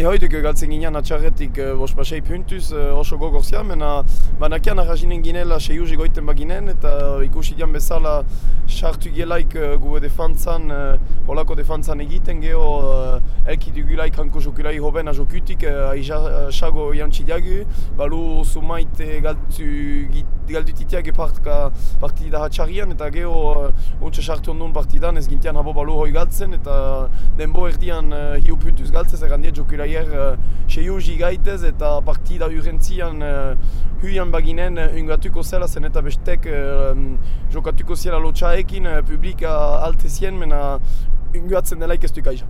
Bai, hoiduk galtzen ginean atxarretik uh, bospa sei puntuz uh, oso gogorzia, mena banakian arrazinen ginela sei uzi goiten baginen eta ikusi dian bezala sartu gelaik uh, gure defantzan, uh, holako defantzan egiten geho uh, elki dugulaik hanko jokulai hoben a jokutik, uh, aiza sago jantzi diagu, balu sumaite galtu, galdu titiak partida hatxarian eta geho uh, untsa sartu ondun partidan ez gintian habo balu hoi galtzen eta denbo erdian uh, hiu puntuz galtzen, errandiet jokulaier uh, sei uzi gaitez eta partida urentzian uh, huian baginen uh, ungatuko zela zen eta bestek uh, jokatuko zela lotxaekin uh, publika altezien mena ungatzen delaik ez du.